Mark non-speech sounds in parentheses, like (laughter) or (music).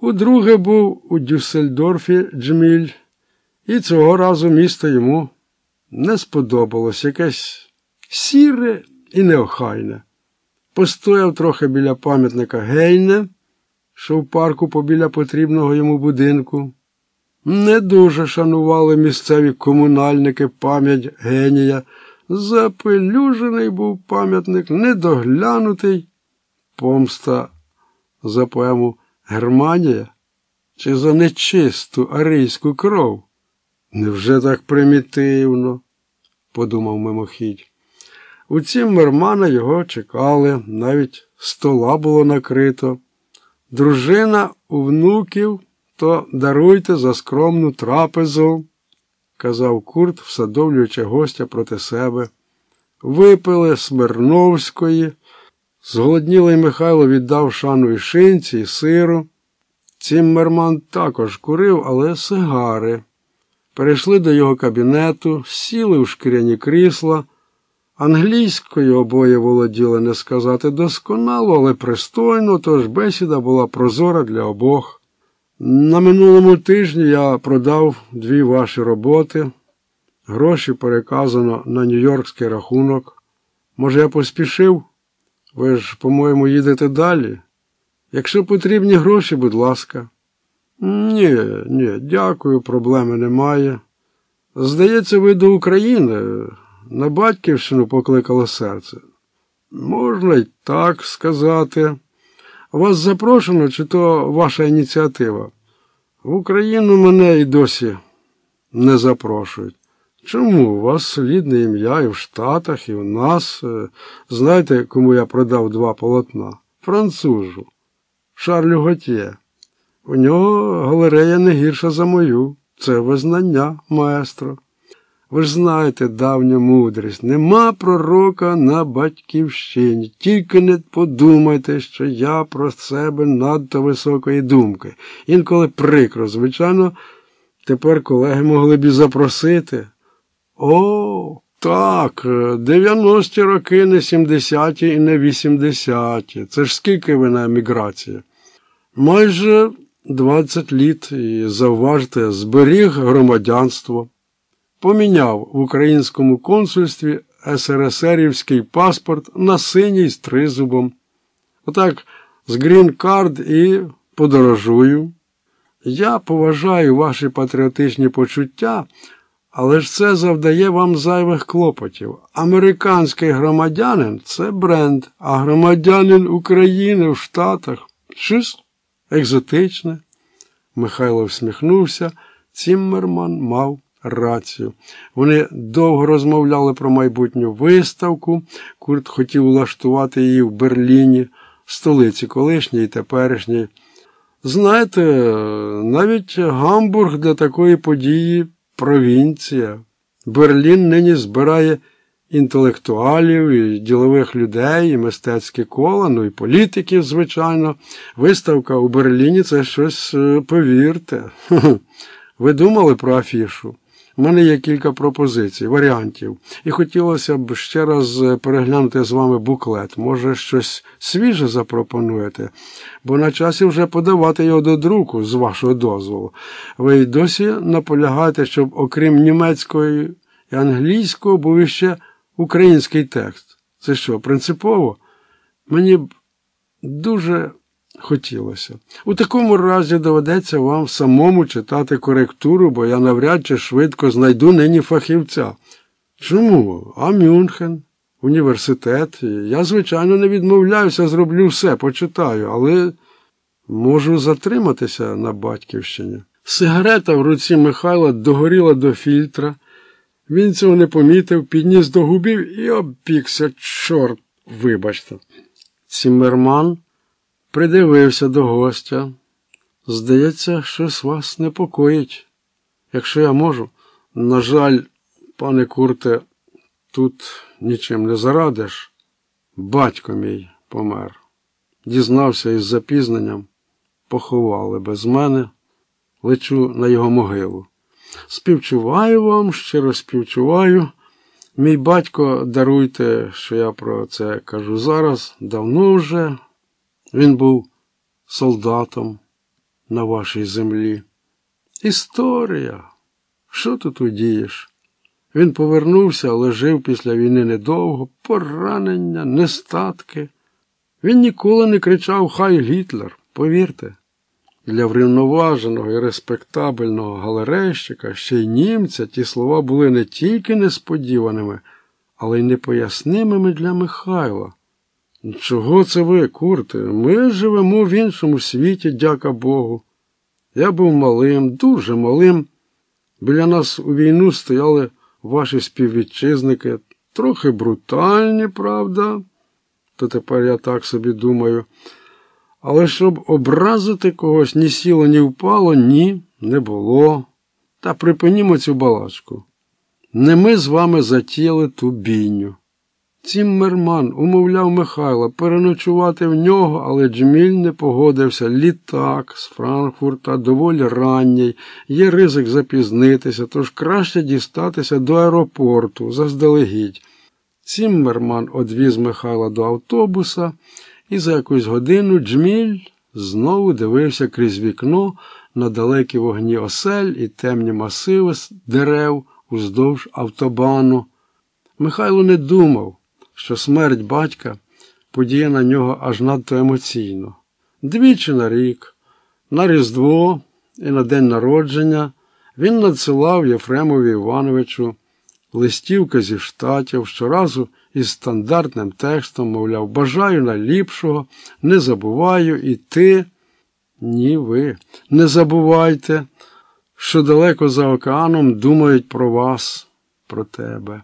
Удруге був у Дюссельдорфі Джміль, і цього разу місто йому не сподобалось якесь сіре і неохайне. Постояв трохи біля пам'ятника Гейне, що в парку побіля потрібного йому будинку. Не дуже шанували місцеві комунальники пам'ять генія. Запелюжений був пам'ятник, недоглянутий. Помста за поему Германія чи за нечисту арійську кров? Невже так примітивно? подумав мимохідь. Утім, Мермана його чекали, навіть стола було накрито. Дружина у внуків, то даруйте за скромну трапезу, казав Курт, всадовлюючи гостя проти себе. Випили Смирновської. Зголоднілий Михайло віддав шану і шинці, і сиру. Ціммерман також курив, але сигари. Перейшли до його кабінету, сіли в шкіряні крісла. Англійською обоє володіли не сказати досконало, але пристойно, тож бесіда була прозора для обох. На минулому тижні я продав дві ваші роботи. Гроші переказано на нью-йоркський рахунок. Може, я поспішив? Ви ж, по-моєму, їдете далі? Якщо потрібні гроші, будь ласка. Ні, ні, дякую, проблеми немає. Здається, ви до України. На батьківщину покликало серце. Можна й так сказати. Вас запрошено, чи то ваша ініціатива? В Україну мене і досі не запрошують. Чому? У вас солідне ім'я і в Штатах, і в нас. Знаєте, кому я продав два полотна? Францужу, Шарлю Готьє. У нього галерея не гірша за мою. Це визнання, маестро. Ви ж знаєте давню мудрість. Нема пророка на батьківщині. Тільки не подумайте, що я про себе надто високої думки. Інколи прикро, звичайно, тепер колеги могли б і запросити. О, так, 90-ті роки, не 70-ті і не 80-ті. Це ж скільки ви на еміграції? Майже 20 літ і завважте, зберіг громадянство. Поміняв в українському консульстві СРСРівський паспорт на синій з тризубом. Отак з грін-кард і подорожую. Я поважаю ваші патріотичні почуття, але ж це завдає вам зайвих клопотів. Американський громадянин це бренд, а громадянин України в Штатах щось екзотичне. Михайло всміхнувся, Ціммерман мав рацію. Вони довго розмовляли про майбутню виставку. Курт хотів влаштувати її в Берліні, столиці колишньої і теперішньої. Знаєте, навіть Гамбург для такої події провінція. Берлін нині збирає інтелектуалів, і ділових людей, і мистецьке коло, ну і політиків, звичайно. Виставка у Берліні це щось, повірте. (laughs) Ви думали про афішу? У мене є кілька пропозицій, варіантів, і хотілося б ще раз переглянути з вами буклет. Може, щось свіже запропонуєте, бо на часі вже подавати його до друку, з вашого дозволу. Ви й досі наполягаєте, щоб, окрім німецької і англійського, був іще український текст. Це що, принципово? Мені б дуже хотілося. У такому разі доведеться вам самому читати коректуру, бо я навряд чи швидко знайду нині фахівця. Чому? А Мюнхен, університет. Я, звичайно, не відмовляюся, зроблю все, почитаю, але можу затриматися на батьківщині. Сигарета в руці Михайла догоріла до фільтра. Він цього не помітив, підніс до губів і обпікся, чорт, вибачте. Цімерман придивився до гостя. Здається, щось вас непокоїть. Якщо я можу, на жаль, пане Курте, тут нічим не зарадиш. Батько мій помер. Дізнався із запізненням, поховали без мене, лечу на його могилу. Співчуваю вам, щиро співчуваю. Мій батько, даруйте, що я про це кажу зараз, давно вже. Він був солдатом. на вашій землі. Історія. Що тут удієш? Він повернувся, але жив після війни недовго, поранення, нестатки. Він ніколи не кричав Хай Гітлер, повірте. Для врівноваженого і респектабельного галерейщика, ще й німця, ті слова були не тільки несподіваними, але й непояснимими для Михайла. Чого це ви, курте? Ми живемо в іншому світі, дяка Богу. Я був малим, дуже малим. Біля нас у війну стояли ваші співвітчизники, трохи брутальні, правда? То тепер я так собі думаю. Але щоб образити когось ні сіло, ні впало, ні, не було. Та припинімо цю балачку. Не ми з вами затіяли ту бійню. Ціммерман умовляв Михайла переночувати в нього, але Джміль не погодився. Літак з Франкфурта доволі ранній, є ризик запізнитися, тож краще дістатися до аеропорту заздалегідь. Ціммерман одвіз Михайла до автобуса, і за якусь годину Джміль знову дивився крізь вікно на далекі вогні осель і темні масиви дерев уздовж автобану. Михайло не думав що смерть батька подіє на нього аж надто емоційно. Двічі на рік, на Різдво і на день народження він надсилав Єфремові Івановичу листівки зі штатів щоразу із стандартним текстом, мовляв, бажаю найліпшого, не забуваю і ти. Ні, ви. Не забувайте, що далеко за океаном думають про вас, про тебе.